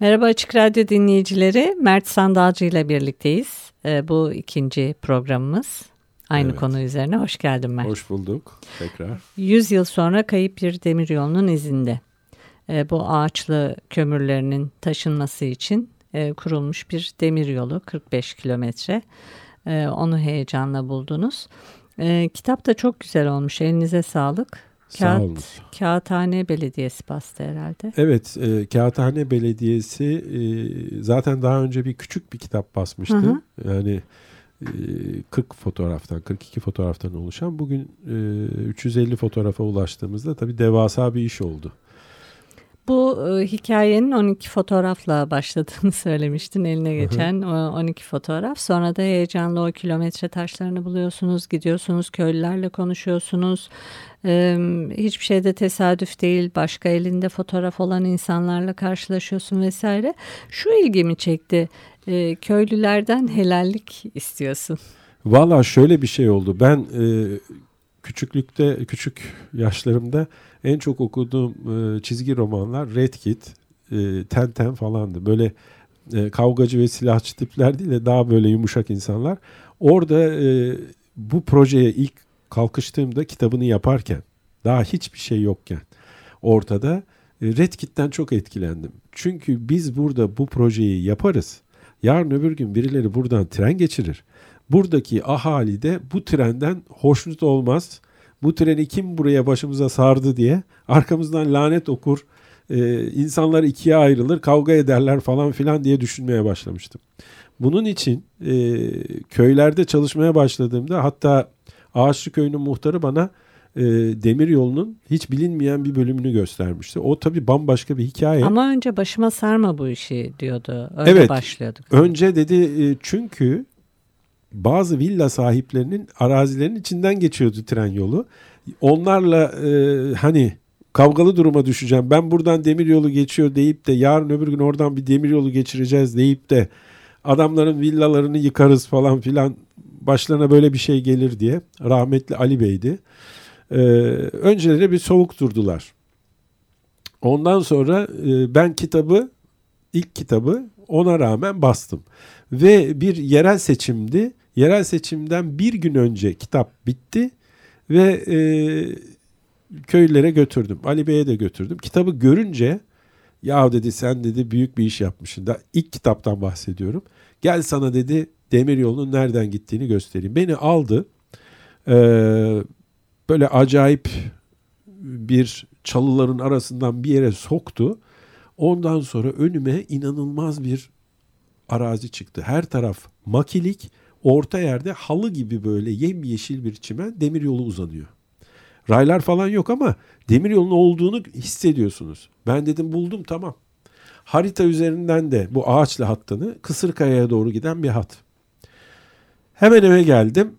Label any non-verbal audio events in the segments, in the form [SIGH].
Merhaba Açık Radyo dinleyicileri. Mert Sandalcı ile birlikteyiz. Ee, bu ikinci programımız. Aynı evet. konu üzerine. Hoş geldin Mert. Hoş bulduk tekrar. 100 yıl sonra kayıp bir demiryolunun izinde. Ee, bu ağaçlı kömürlerinin taşınması için e, kurulmuş bir demiryolu 45 kilometre. Ee, onu heyecanla buldunuz. Kitap da çok güzel olmuş. Elinize sağlık. Kağıt, Kağıthane Belediyesi bastı herhalde. Evet, e, Kağıthane Belediyesi e, zaten daha önce bir küçük bir kitap basmıştı. Hı hı. Yani e, 40 fotoğraftan, 42 fotoğraftan oluşan. Bugün e, 350 fotoğrafa ulaştığımızda tabii devasa bir iş oldu. Bu e, hikayenin 12 fotoğrafla başladığını [LAUGHS] söylemiştin eline geçen o 12 fotoğraf. Sonra da heyecanlı o kilometre taşlarını buluyorsunuz, gidiyorsunuz, köylülerle konuşuyorsunuz. E, hiçbir şey de tesadüf değil. Başka elinde fotoğraf olan insanlarla karşılaşıyorsun vesaire. Şu ilgimi çekti. E, köylülerden helallik istiyorsun. Valla şöyle bir şey oldu. Ben e, küçüklükte, küçük yaşlarımda en çok okuduğum e, çizgi romanlar Red Kit, e, Ten Ten falandı. Böyle e, kavgacı ve silahçı tipler değil de daha böyle yumuşak insanlar. Orada e, bu projeye ilk kalkıştığımda kitabını yaparken daha hiçbir şey yokken ortada e, Red Kit'ten çok etkilendim. Çünkü biz burada bu projeyi yaparız. Yarın öbür gün birileri buradan tren geçirir. Buradaki ahali de bu trenden hoşnut olmaz bu treni kim buraya başımıza sardı diye arkamızdan lanet okur, e, insanlar ikiye ayrılır, kavga ederler falan filan diye düşünmeye başlamıştım. Bunun için e, köylerde çalışmaya başladığımda hatta Ağaçlı Köyü'nün muhtarı bana e, demir yolunun hiç bilinmeyen bir bölümünü göstermişti. O tabii bambaşka bir hikaye. Ama önce başıma sarma bu işi diyordu. Öyle evet, başlıyorduk. Önce dedi e, çünkü bazı villa sahiplerinin arazilerinin içinden geçiyordu tren yolu. Onlarla e, hani kavgalı duruma düşeceğim. Ben buradan demir yolu geçiyor deyip de yarın öbür gün oradan bir demir yolu geçireceğiz deyip de adamların villalarını yıkarız falan filan başlarına böyle bir şey gelir diye rahmetli Ali Bey'di. Ee, önceleri bir soğuk durdular. Ondan sonra e, ben kitabı ilk kitabı ona rağmen bastım. Ve bir yerel seçimdi. Yerel seçimden bir gün önce kitap bitti ve e, köylere götürdüm. Ali Bey'e de götürdüm. Kitabı görünce ya dedi sen dedi büyük bir iş yapmışsın. Da ilk kitaptan bahsediyorum. Gel sana dedi demir yolunun nereden gittiğini göstereyim. Beni aldı. Ee, böyle acayip bir çalıların arasından bir yere soktu. Ondan sonra önüme inanılmaz bir arazi çıktı. Her taraf makilik, orta yerde halı gibi böyle yemyeşil bir çimen demir yolu uzanıyor. Raylar falan yok ama demir yolunun olduğunu hissediyorsunuz. Ben dedim buldum tamam. Harita üzerinden de bu ağaçlı hattını Kısırkaya'ya doğru giden bir hat. Hemen eve geldim.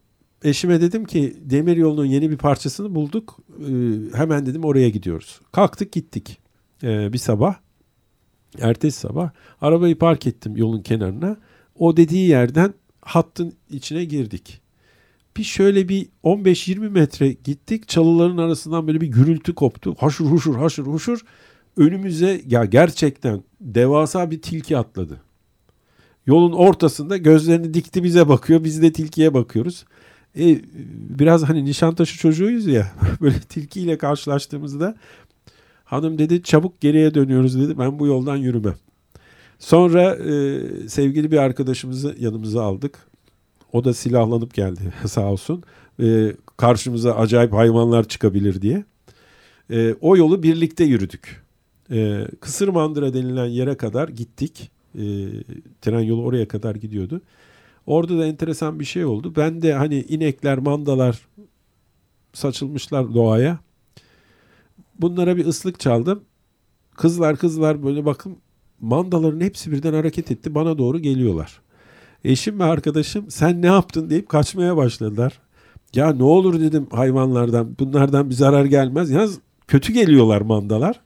Eşime dedim ki demir yolunun yeni bir parçasını bulduk. Ee, hemen dedim oraya gidiyoruz. Kalktık gittik ee, bir sabah. Ertesi sabah arabayı park ettim yolun kenarına. O dediği yerden hattın içine girdik. Bir şöyle bir 15-20 metre gittik. Çalıların arasından böyle bir gürültü koptu. Haşır huşur haşır huşur. Önümüze ya gerçekten devasa bir tilki atladı. Yolun ortasında gözlerini dikti bize bakıyor. Biz de tilkiye bakıyoruz. E, biraz hani Nişantaşı çocuğuyuz ya. [LAUGHS] Böyle tilkiyle karşılaştığımızda hanım dedi çabuk geriye dönüyoruz dedi. Ben bu yoldan yürümem. Sonra e, sevgili bir arkadaşımızı yanımıza aldık. O da silahlanıp geldi [LAUGHS] sağ olsun. E, karşımıza acayip hayvanlar çıkabilir diye. E, o yolu birlikte yürüdük. E, Kısırmandıra denilen yere kadar gittik. E, tren yolu oraya kadar gidiyordu. Orada da enteresan bir şey oldu. Ben de hani inekler, mandalar saçılmışlar doğaya. bunlara bir ıslık çaldım. Kızlar kızlar böyle bakın mandaların hepsi birden hareket etti. Bana doğru geliyorlar. Eşim ve arkadaşım sen ne yaptın deyip kaçmaya başladılar. Ya ne olur dedim hayvanlardan bunlardan bir zarar gelmez. Yalnız kötü geliyorlar mandalar.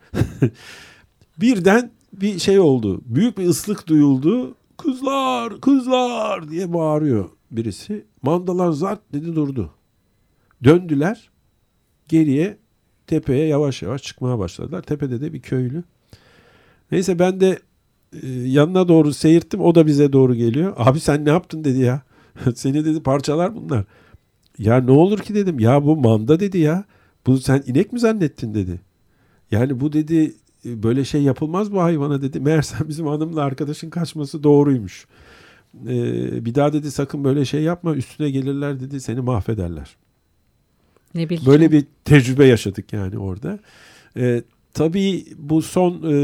[LAUGHS] Birden bir şey oldu. Büyük bir ıslık duyuldu. Kızlar kızlar diye bağırıyor birisi. Mandalar zart dedi durdu. Döndüler. Geriye tepeye yavaş yavaş çıkmaya başladılar. Tepede de bir köylü. Neyse ben de yanına doğru seyirttim. O da bize doğru geliyor. Abi sen ne yaptın dedi ya. [LAUGHS] Seni dedi parçalar bunlar. Ya ne olur ki dedim. Ya bu manda dedi ya. Bu sen inek mi zannettin dedi. Yani bu dedi e, böyle şey yapılmaz bu hayvana dedi. Meğersem bizim hanımla arkadaşın kaçması doğruymuş. Ee, bir daha dedi sakın böyle şey yapma üstüne gelirler dedi seni mahvederler. Ne bileyim. Böyle bir tecrübe yaşadık yani orada. Ee, tabii bu son e,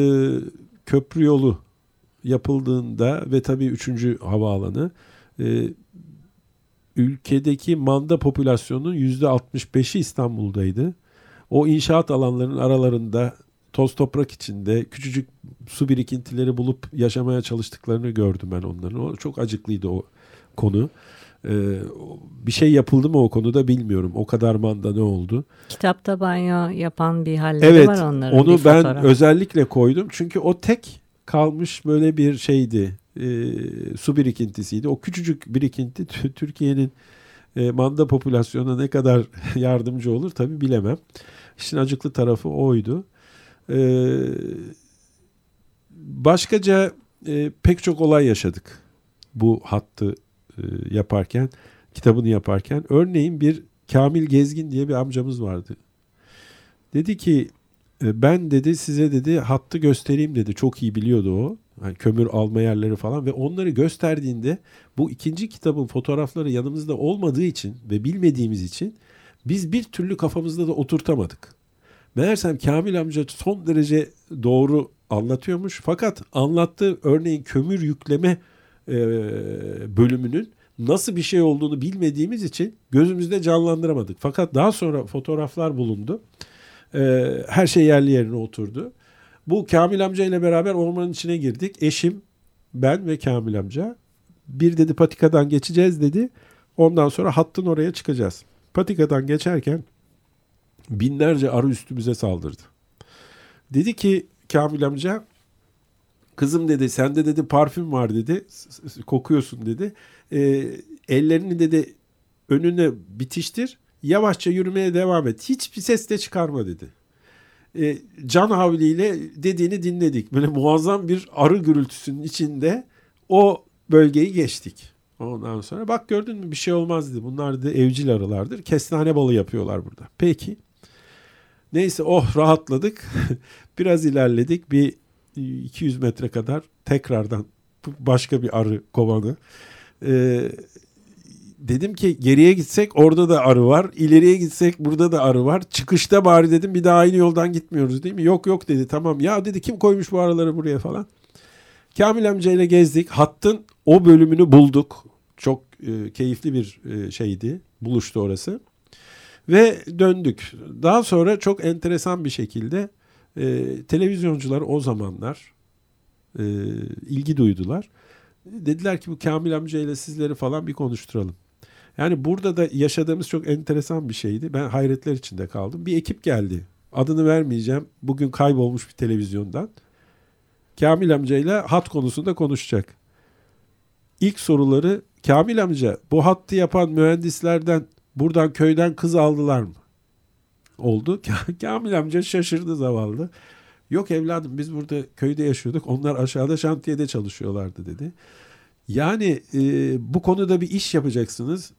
köprü yolu yapıldığında ve tabii üçüncü havaalanı e, ülkedeki manda popülasyonunun yüzde 65'i İstanbul'daydı. O inşaat alanlarının aralarında toz toprak içinde küçücük su birikintileri bulup yaşamaya çalıştıklarını gördüm ben onların. O çok acıklıydı o konu. Ee, bir şey yapıldı mı o konuda bilmiyorum. O kadar manda ne oldu? Kitapta banyo yapan bir halleri Evet, var onların. onu ben fotoğraf. özellikle koydum. Çünkü o tek kalmış böyle bir şeydi. Ee, su birikintisiydi. O küçücük birikinti Tü- Türkiye'nin e, manda popülasyonuna ne kadar [LAUGHS] yardımcı olur tabi bilemem. İşin acıklı tarafı oydu. Ee, başkaca e, pek çok olay yaşadık bu hattı e, yaparken, kitabını yaparken. Örneğin bir Kamil Gezgin diye bir amcamız vardı. Dedi ki e, ben dedi size dedi hattı göstereyim dedi. Çok iyi biliyordu o. Yani kömür alma yerleri falan ve onları gösterdiğinde bu ikinci kitabın fotoğrafları yanımızda olmadığı için ve bilmediğimiz için biz bir türlü kafamızda da oturtamadık. Meğersem Kamil amca son derece doğru anlatıyormuş. Fakat anlattığı örneğin kömür yükleme e, bölümünün nasıl bir şey olduğunu bilmediğimiz için gözümüzde canlandıramadık. Fakat daha sonra fotoğraflar bulundu. E, her şey yerli yerine oturdu. Bu Kamil amca ile beraber ormanın içine girdik. Eşim, ben ve Kamil amca. Bir dedi patikadan geçeceğiz dedi. Ondan sonra hattın oraya çıkacağız. Patikadan geçerken binlerce arı üstümüze saldırdı. Dedi ki Kamil amca kızım dedi sende dedi parfüm var dedi kokuyorsun dedi. Ee, ellerini dedi önüne bitiştir yavaşça yürümeye devam et. Hiçbir ses de çıkarma dedi. Ee, can havliyle dediğini dinledik. Böyle muazzam bir arı gürültüsünün içinde o bölgeyi geçtik. Ondan sonra bak gördün mü bir şey olmaz dedi. Bunlar da evcil arılardır. Kestane balı yapıyorlar burada. Peki. Neyse oh rahatladık. [LAUGHS] Biraz ilerledik. Bir 200 metre kadar tekrardan başka bir arı kovanı. Ee, dedim ki geriye gitsek orada da arı var. İleriye gitsek burada da arı var. Çıkışta bari dedim bir daha aynı yoldan gitmiyoruz değil mi? Yok yok dedi tamam. Ya dedi kim koymuş bu arıları buraya falan. Kamil amcayla gezdik. Hattın o bölümünü bulduk. Çok e, keyifli bir e, şeydi. Buluştu orası. Ve döndük. Daha sonra çok enteresan bir şekilde e, televizyoncular o zamanlar e, ilgi duydular. Dediler ki bu Kamil amcayla sizleri falan bir konuşturalım. Yani burada da yaşadığımız çok enteresan bir şeydi. Ben hayretler içinde kaldım. Bir ekip geldi. Adını vermeyeceğim. Bugün kaybolmuş bir televizyondan. Kamil amcayla hat konusunda konuşacak. İlk soruları Kamil amca bu hattı yapan mühendislerden buradan köyden kız aldılar mı? Oldu. [LAUGHS] Kamil amca şaşırdı zavallı. Yok evladım biz burada köyde yaşıyorduk. Onlar aşağıda şantiyede çalışıyorlardı dedi. Yani e, bu konuda bir iş yapacaksınız.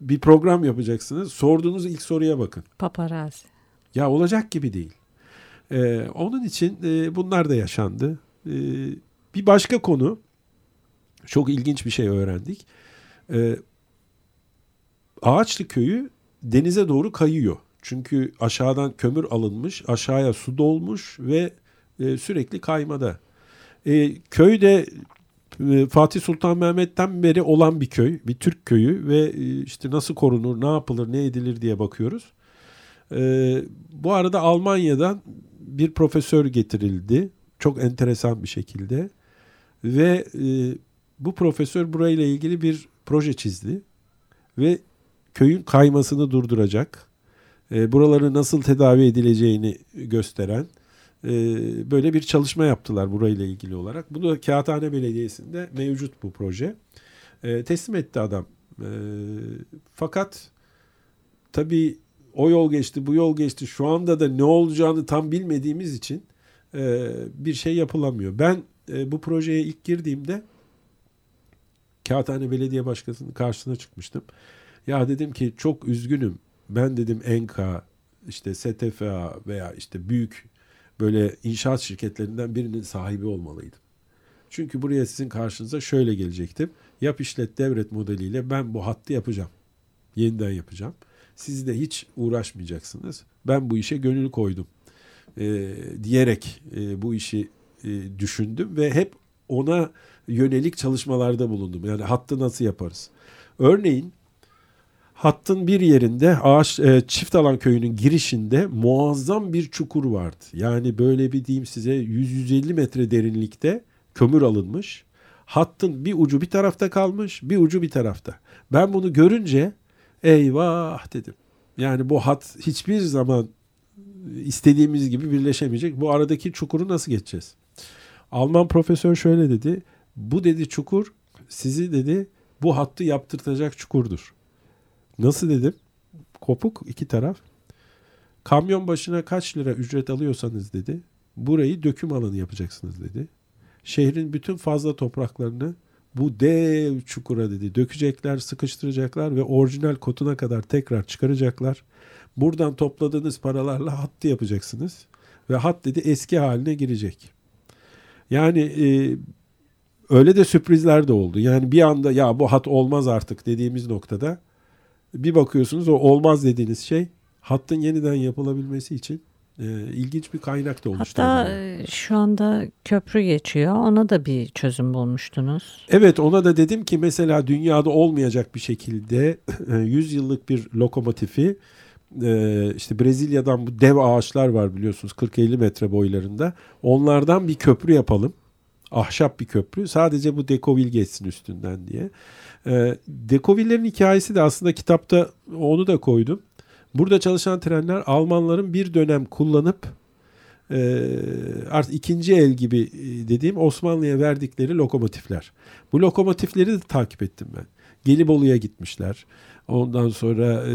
Bir program yapacaksınız. Sorduğunuz ilk soruya bakın. Paparazzi. Ya olacak gibi değil. Ee, onun için e, bunlar da yaşandı. Ee, bir başka konu, çok ilginç bir şey öğrendik. Ee, Ağaçlı köyü denize doğru kayıyor. Çünkü aşağıdan kömür alınmış, aşağıya su dolmuş ve e, sürekli kaymada. E, köyde e, Fatih Sultan Mehmet'ten beri olan bir köy, bir Türk köyü ve e, işte nasıl korunur, ne yapılır, ne edilir diye bakıyoruz. E, bu arada Almanya'dan bir profesör getirildi. Çok enteresan bir şekilde. Ve e, bu profesör burayla ilgili bir proje çizdi. Ve köyün kaymasını durduracak, e, buraları nasıl tedavi edileceğini gösteren e, böyle bir çalışma yaptılar burayla ilgili olarak. Bu da Kağıthane Belediyesi'nde mevcut bu proje. E, teslim etti adam. E, fakat tabii o yol geçti, bu yol geçti. Şu anda da ne olacağını tam bilmediğimiz için e, bir şey yapılamıyor. Ben e, bu projeye ilk girdiğimde Kağıthane Belediye Başkanı'nın karşısına çıkmıştım. Ya dedim ki çok üzgünüm. Ben dedim Enka, işte STFA veya işte büyük böyle inşaat şirketlerinden birinin sahibi olmalıydım. Çünkü buraya sizin karşınıza şöyle gelecektim. Yap işlet devret modeliyle ben bu hattı yapacağım. Yeniden yapacağım. Siz de hiç uğraşmayacaksınız. Ben bu işe gönül koydum. E, diyerek e, bu işi e, düşündüm ve hep ona yönelik çalışmalarda bulundum. Yani hattı nasıl yaparız? Örneğin hattın bir yerinde ağaç e, çift alan köyünün girişinde muazzam bir çukur vardı. Yani böyle bir diyeyim size 100-150 metre derinlikte kömür alınmış. Hattın bir ucu bir tarafta kalmış, bir ucu bir tarafta. Ben bunu görünce eyvah dedim. Yani bu hat hiçbir zaman istediğimiz gibi birleşemeyecek. Bu aradaki çukuru nasıl geçeceğiz? Alman profesör şöyle dedi. Bu dedi çukur sizi dedi bu hattı yaptırtacak çukurdur. Nasıl dedim? Kopuk iki taraf. Kamyon başına kaç lira ücret alıyorsanız dedi. Burayı döküm alanı yapacaksınız dedi. Şehrin bütün fazla topraklarını bu dev çukura dedi dökecekler, sıkıştıracaklar ve orijinal kotuna kadar tekrar çıkaracaklar. Buradan topladığınız paralarla hattı yapacaksınız ve hat dedi eski haline girecek. Yani e, öyle de sürprizler de oldu. Yani bir anda ya bu hat olmaz artık dediğimiz noktada bir bakıyorsunuz o olmaz dediğiniz şey hattın yeniden yapılabilmesi için e, ilginç bir kaynak da oluştu. Hatta e, şu anda köprü geçiyor. Ona da bir çözüm bulmuştunuz. Evet ona da dedim ki mesela dünyada olmayacak bir şekilde 100 yıllık bir lokomotifi e, işte Brezilya'dan bu dev ağaçlar var biliyorsunuz 40-50 metre boylarında. Onlardan bir köprü yapalım. Ahşap bir köprü. Sadece bu dekovil geçsin üstünden diye. E, dekovillerin hikayesi de aslında kitapta onu da koydum. Burada çalışan trenler Almanların bir dönem kullanıp e, artık ikinci el gibi e, dediğim Osmanlı'ya verdikleri lokomotifler. Bu lokomotifleri de takip ettim ben. Gelibolu'ya gitmişler. Ondan sonra e,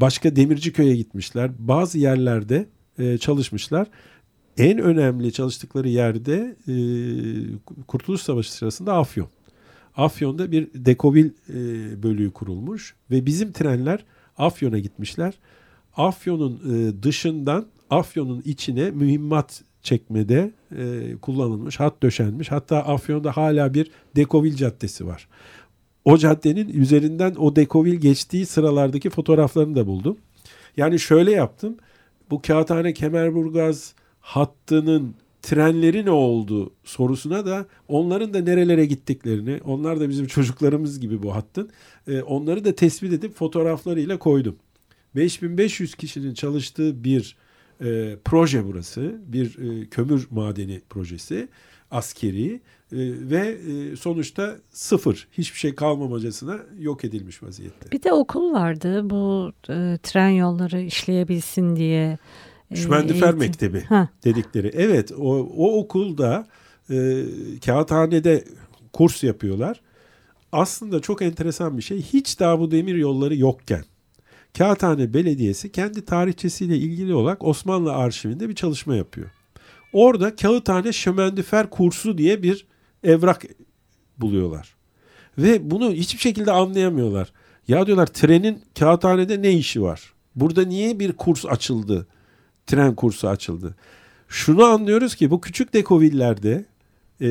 başka Demirciköy'e gitmişler. Bazı yerlerde e, çalışmışlar. En önemli çalıştıkları yerde e, Kurtuluş Savaşı sırasında Afyon. Afyon'da bir dekovil e, bölüğü kurulmuş ve bizim trenler Afyon'a gitmişler. Afyon'un e, dışından Afyon'un içine mühimmat çekmede e, kullanılmış, hat döşenmiş. Hatta Afyon'da hala bir Dekovil Caddesi var. O caddenin üzerinden o Dekovil geçtiği sıralardaki fotoğraflarını da buldum. Yani şöyle yaptım. Bu Kağıthane Kemerburgaz hattının trenleri ne oldu sorusuna da onların da nerelere gittiklerini, onlar da bizim çocuklarımız gibi bu hattın, e, onları da tespit edip fotoğraflarıyla koydum. 5500 kişinin çalıştığı bir e, proje burası. Bir e, kömür madeni projesi. Askeri e, ve e, sonuçta sıfır. Hiçbir şey kalmamacasına yok edilmiş vaziyette. Bir de okul vardı bu e, tren yolları işleyebilsin diye. Şümendifer Mektebi ha. dedikleri. Evet o, o okulda e, kağıthanede kurs yapıyorlar. Aslında çok enteresan bir şey. Hiç daha bu demir yolları yokken Kağıthane Belediyesi kendi tarihçesiyle ilgili olarak Osmanlı arşivinde bir çalışma yapıyor. Orada Kağıthane Şömendüfer Kursu diye bir evrak buluyorlar. Ve bunu hiçbir şekilde anlayamıyorlar. Ya diyorlar trenin kağıthanede ne işi var? Burada niye bir kurs açıldı? Tren kursu açıldı. Şunu anlıyoruz ki bu küçük dekovillerde e,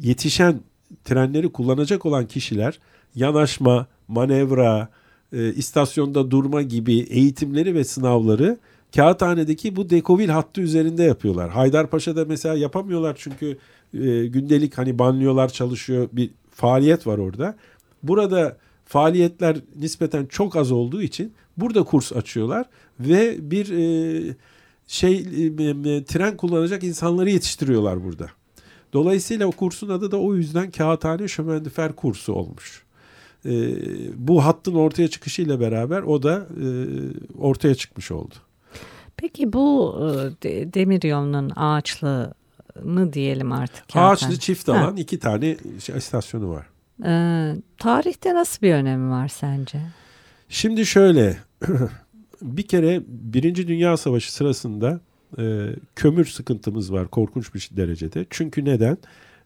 yetişen trenleri kullanacak olan kişiler yanaşma, manevra, e, istasyonda durma gibi eğitimleri ve sınavları Kağıthane'deki bu dekovil hattı üzerinde yapıyorlar. Haydarpaşa'da mesela yapamıyorlar çünkü e, gündelik hani banlıyorlar çalışıyor bir faaliyet var orada. Burada faaliyetler nispeten çok az olduğu için burada kurs açıyorlar ve bir e, şey e, tren kullanacak insanları yetiştiriyorlar burada. Dolayısıyla o kursun adı da o yüzden Kağıthane Şömendifer kursu olmuş. E, bu hattın ortaya çıkışıyla beraber o da e, ortaya çıkmış oldu. Peki bu e, demir yolunun ağaçlı mı diyelim artık? Ağaçlı çift alan ha. iki tane istasyonu var. Ee, tarihte nasıl bir önemi var sence? Şimdi şöyle [CLEARS THROAT] bir kere Birinci Dünya Savaşı sırasında e, kömür sıkıntımız var korkunç bir derecede. Çünkü neden?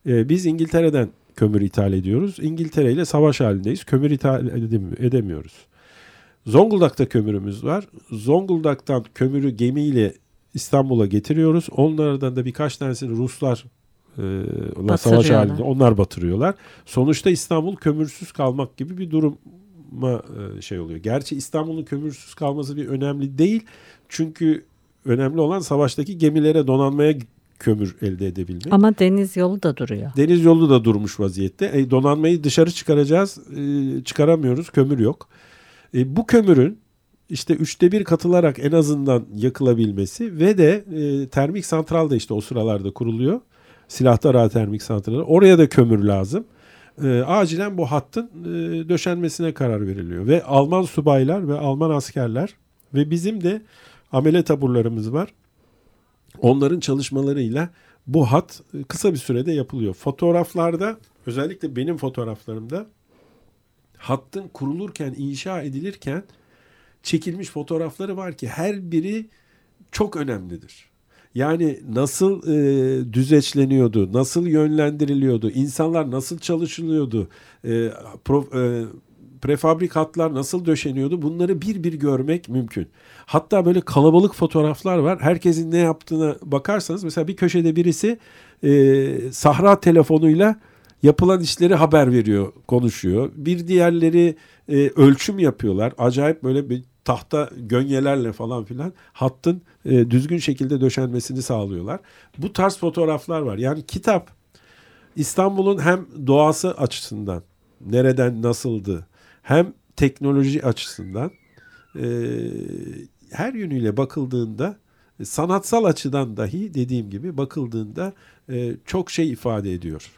E, biz İngiltere'den kömür ithal ediyoruz. İngiltere ile savaş halindeyiz. Kömür ithal edemiyoruz. Zonguldak'ta kömürümüz var. Zonguldak'tan kömürü gemiyle İstanbul'a getiriyoruz. Onlardan da birkaç tanesini Ruslar e, savaş halinde onlar batırıyorlar. Sonuçta İstanbul kömürsüz kalmak gibi bir duruma e, şey oluyor. Gerçi İstanbul'un kömürsüz kalması bir önemli değil. Çünkü önemli olan savaştaki gemilere donanmaya kömür elde edebilmek. Ama deniz yolu da duruyor. Deniz yolu da durmuş vaziyette. E, donanmayı dışarı çıkaracağız. E, çıkaramıyoruz. Kömür yok. E, bu kömürün işte üçte bir katılarak en azından yakılabilmesi ve de e, termik santral da işte o sıralarda kuruluyor. Silahtar termik santralı. Oraya da kömür lazım. E, acilen bu hattın e, döşenmesine karar veriliyor. Ve Alman subaylar ve Alman askerler ve bizim de amele taburlarımız var. Onların çalışmalarıyla bu hat e, kısa bir sürede yapılıyor. Fotoğraflarda özellikle benim fotoğraflarımda hattın kurulurken, inşa edilirken çekilmiş fotoğrafları var ki her biri çok önemlidir. Yani nasıl e, düzeçleniyordu, nasıl yönlendiriliyordu, insanlar nasıl çalışılıyordu, e, pro, e, prefabrikatlar nasıl döşeniyordu bunları bir bir görmek mümkün. Hatta böyle kalabalık fotoğraflar var. Herkesin ne yaptığına bakarsanız mesela bir köşede birisi e, sahra telefonuyla yapılan işleri haber veriyor, konuşuyor. Bir diğerleri e, ölçüm yapıyorlar. Acayip böyle bir tahta gönyelerle falan filan hattın e, düzgün şekilde döşenmesini sağlıyorlar. Bu tarz fotoğraflar var. Yani kitap İstanbul'un hem doğası açısından nereden nasıldı hem teknoloji açısından e, her yönüyle bakıldığında sanatsal açıdan dahi dediğim gibi bakıldığında e, çok şey ifade ediyor.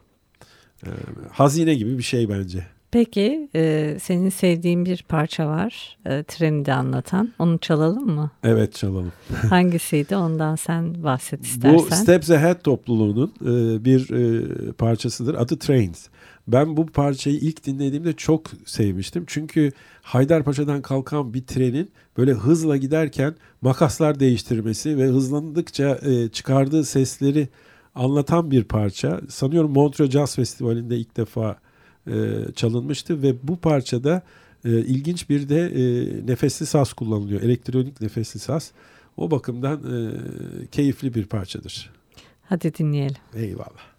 E, hazine gibi bir şey bence. Peki e, senin sevdiğin bir parça var e, treni de anlatan. Onu çalalım mı? Evet çalalım. [LAUGHS] Hangisiydi ondan sen bahset istersen. Bu Steps Ahead topluluğunun e, bir e, parçasıdır. Adı Trains. Ben bu parçayı ilk dinlediğimde çok sevmiştim. Çünkü Haydarpaşa'dan kalkan bir trenin böyle hızla giderken makaslar değiştirmesi ve hızlandıkça e, çıkardığı sesleri anlatan bir parça. Sanıyorum Montreux Jazz Festivali'nde ilk defa e, çalınmıştı ve bu parçada e, ilginç bir de e, nefesli saz kullanılıyor. Elektronik nefesli saz. O bakımdan keyifli bir parçadır. Hadi dinleyelim. Eyvallah.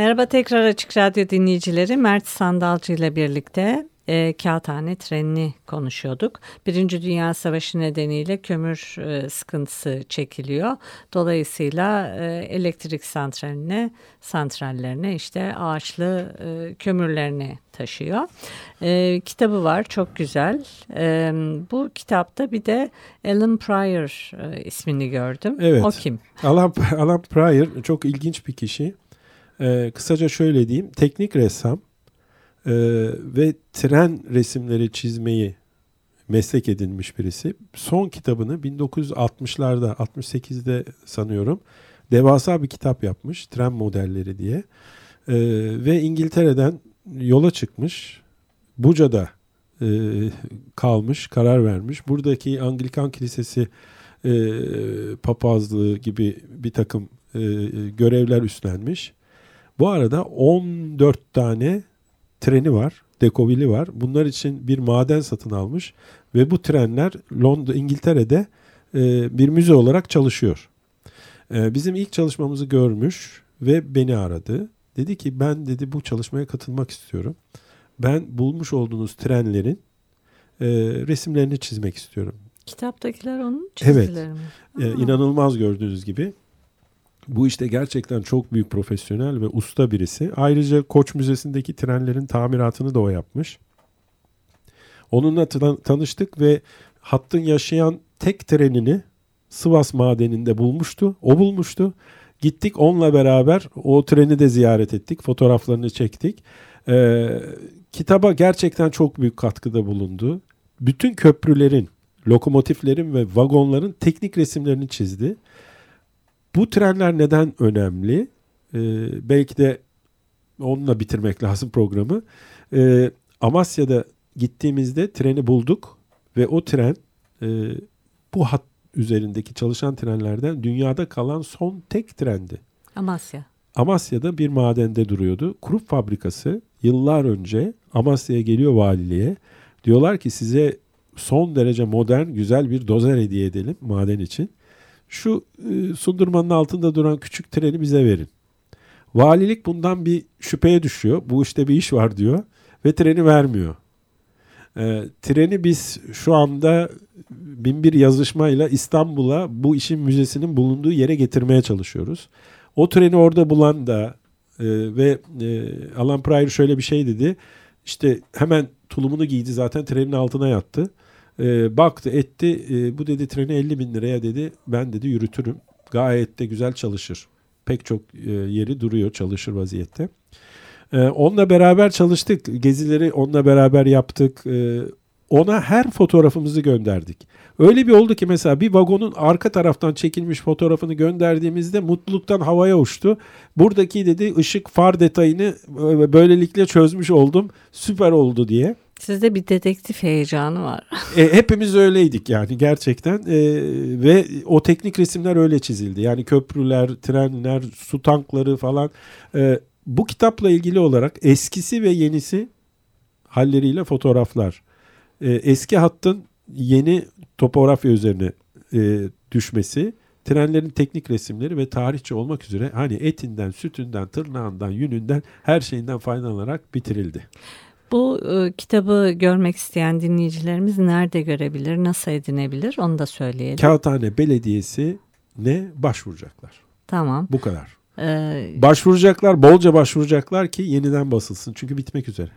Merhaba tekrar Açık Radyo dinleyicileri. Mert Sandalcı ile birlikte e, Kağıthane trenini konuşuyorduk. Birinci Dünya Savaşı nedeniyle kömür e, sıkıntısı çekiliyor. Dolayısıyla e, elektrik santraline, santrallerine işte ağaçlı e, kömürlerini taşıyor. E, kitabı var çok güzel. E, bu kitapta bir de Alan Pryor e, ismini gördüm. Evet. O kim? Alan, Alan Pryor çok ilginç bir kişi. Ee, kısaca şöyle diyeyim. Teknik ressam e, ve tren resimleri çizmeyi meslek edinmiş birisi. Son kitabını 1960'larda, 68'de sanıyorum devasa bir kitap yapmış. Tren modelleri diye. Ee, ve İngiltere'den yola çıkmış. Buca'da e, kalmış, karar vermiş. Buradaki Anglikan Kilisesi e, papazlığı gibi bir takım e, görevler üstlenmiş. Bu arada 14 tane treni var, dekovili var. Bunlar için bir maden satın almış ve bu trenler Londra, İngiltere'de e, bir müze olarak çalışıyor. E, bizim ilk çalışmamızı görmüş ve beni aradı. Dedi ki ben dedi bu çalışmaya katılmak istiyorum. Ben bulmuş olduğunuz trenlerin e, resimlerini çizmek istiyorum. Kitaptakiler onun çizgileri evet. mi? E, inanılmaz gördüğünüz gibi. Bu işte gerçekten çok büyük profesyonel ve usta birisi. Ayrıca Koç Müzesi'ndeki trenlerin tamiratını da o yapmış. Onunla tanıştık ve hattın yaşayan tek trenini Sivas madeninde bulmuştu. O bulmuştu. Gittik onunla beraber o treni de ziyaret ettik. Fotoğraflarını çektik. Ee, kitaba gerçekten çok büyük katkıda bulundu. Bütün köprülerin, lokomotiflerin ve vagonların teknik resimlerini çizdi. Bu trenler neden önemli? Ee, belki de onunla bitirmek lazım programı. Ee, Amasya'da gittiğimizde treni bulduk ve o tren e, bu hat üzerindeki çalışan trenlerden dünyada kalan son tek trendi. Amasya. Amasya'da bir madende duruyordu. Kurup fabrikası yıllar önce Amasya'ya geliyor valiliğe. Diyorlar ki size son derece modern güzel bir dozer hediye edelim maden için şu e, sundurmanın altında duran küçük treni bize verin. Valilik bundan bir şüpheye düşüyor. Bu işte bir iş var diyor ve treni vermiyor. E, treni biz şu anda bin bir yazışmayla İstanbul'a bu işin müzesinin bulunduğu yere getirmeye çalışıyoruz. O treni orada bulan da e, ve e, Alan Pryor şöyle bir şey dedi. İşte hemen tulumunu giydi zaten trenin altına yattı. E, baktı etti e, bu dedi treni 50 bin liraya dedi ben dedi yürütürüm. Gayet de güzel çalışır. Pek çok e, yeri duruyor çalışır vaziyette. E, onunla beraber çalıştık. Gezileri onunla beraber yaptık. E, ona her fotoğrafımızı gönderdik. Öyle bir oldu ki mesela bir vagonun arka taraftan çekilmiş fotoğrafını gönderdiğimizde mutluluktan havaya uçtu. Buradaki dedi ışık far detayını e, böylelikle çözmüş oldum. Süper oldu diye. Sizde bir dedektif heyecanı var. [LAUGHS] e, hepimiz öyleydik yani gerçekten e, ve o teknik resimler öyle çizildi. Yani köprüler, trenler, su tankları falan. E, bu kitapla ilgili olarak eskisi ve yenisi halleriyle fotoğraflar. E, eski hattın yeni topografya üzerine e, düşmesi, trenlerin teknik resimleri ve tarihçi olmak üzere hani etinden, sütünden, tırnağından, yününden her şeyinden faydalanarak bitirildi. Bu e, kitabı görmek isteyen dinleyicilerimiz nerede görebilir, nasıl edinebilir onu da söyleyelim. Kağıthane Belediyesi ne başvuracaklar. Tamam. Bu kadar. Ee, Başvuracaklar, bolca başvuracaklar ki yeniden basılsın. Çünkü bitmek üzere.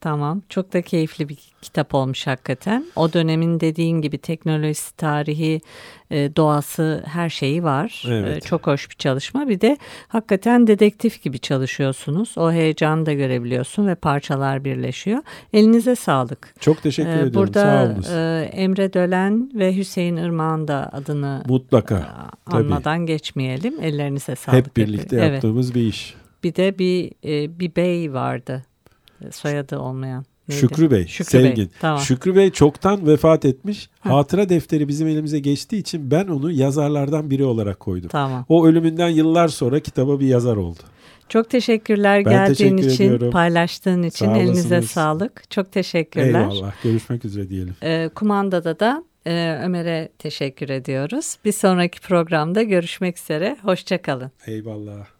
Tamam. Çok da keyifli bir kitap olmuş hakikaten. O dönemin dediğin gibi teknolojisi, tarihi, e, doğası her şeyi var. Evet. E, çok hoş bir çalışma. Bir de hakikaten dedektif gibi çalışıyorsunuz. O heyecanı da görebiliyorsun ve parçalar birleşiyor. Elinize sağlık. Çok teşekkür E, ediyorum. Burada Sağ olunuz. Emre Dölen ve Hüseyin Irmak'ın da adını Mutlaka. anmadan geçmeyelim. Ellerinize sağlık. Hep birlikte Evet. yaptığımız bir iş. Bir de bir bir bey vardı. Soyadı olmayan. Neydi? Şükrü Bey, Şükrü Bey, Sevgin. tamam. Şükrü Bey çoktan vefat etmiş. Ha. Hatıra defteri bizim elimize geçtiği için ben onu yazarlardan biri olarak koydum. Tamam. O ölümünden yıllar sonra kitaba bir yazar oldu. Çok teşekkürler Ben geldiğin teşekkür için, ediyorum. paylaştığın için Sağ elinize olasınız. sağlık. Çok teşekkürler. Eyvallah. Görüşmek üzere diyelim. Ee, kumandada da e, Ömer'e teşekkür ediyoruz. Bir sonraki programda görüşmek üzere. Hoşçakalın. Eyvallah.